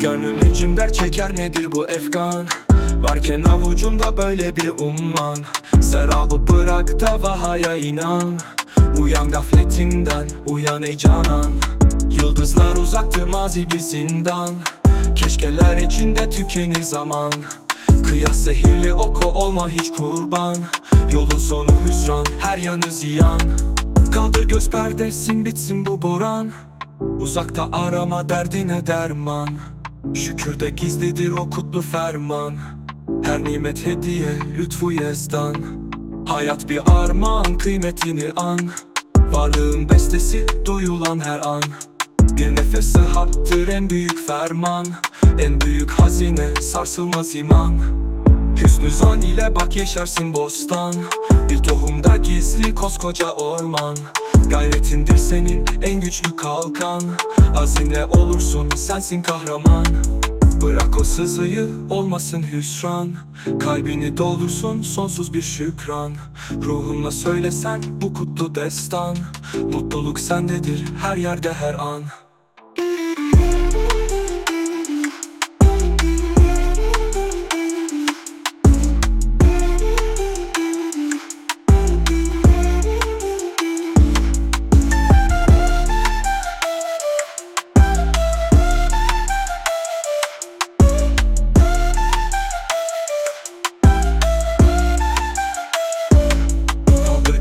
Gönlüm içim der çeker nedir bu efkan? Varken avucumda böyle bir umman. Serabı bırak da vahaya inan. Uyan gafletinden uyan ey canan. Yıldızlar uzaktır mazi bir zindan. Keşkeler içinde tükenir zaman. Kıyas zehirli oku olma hiç kurban. Yolun sonu hüsran her yanı ziyan. Kaldır göz perdesin bitsin bu boran. Uzakta arama derdine derman Şükürde gizlidir o kutlu ferman. Her nimet hediye lütfu yezdan Hayat bir armağan kıymetini an. Varlığın bestesi duyulan her an. Bir nefes sıhhattır en büyük ferman. En büyük hazine sarsılmaz iman Zan ile bak yaşarsın bostan. Bir tohumda gizli koskoca orman. Gayretindir senin en güçlü kalkan. Azimle olursun sensin kahraman. Bırak o sızıyı olmasın hüsran. Kalbini doldursun sonsuz bir şükran. Ruhunla söylesen bu kutlu destan. Mutluluk sendedir her yerde her an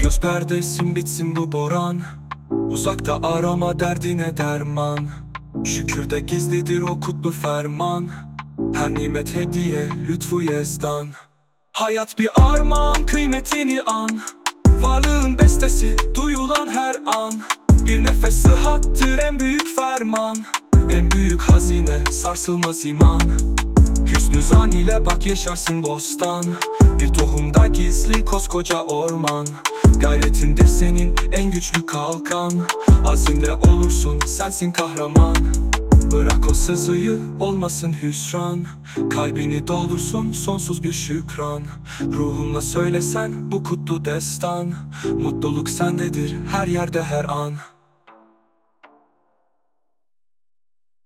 göz perdesin bitsin bu boran. Uzakta arama derdine derman. Şükürde gizlidir o kutlu ferman. Her nimet hediye lütfu yezdan. Hayat bir armağan kıymetini an. Varlığın bestesi duyulan her an. Bir nefes sıhhattır en büyük ferman. En büyük hazine sarsılmaz iman Zan ile bak yaşarsın bostan. Bir tohumda gizli koskoca orman. Gayretindir senin en güçlü kalkan. Azimle olursun sensin kahraman. Bırak o sızıyı olmasın hüsran. Kalbini doldursun sonsuz bir şükran. Ruhunla söylesen bu kutlu destan. Mutluluk sendedir her yerde her an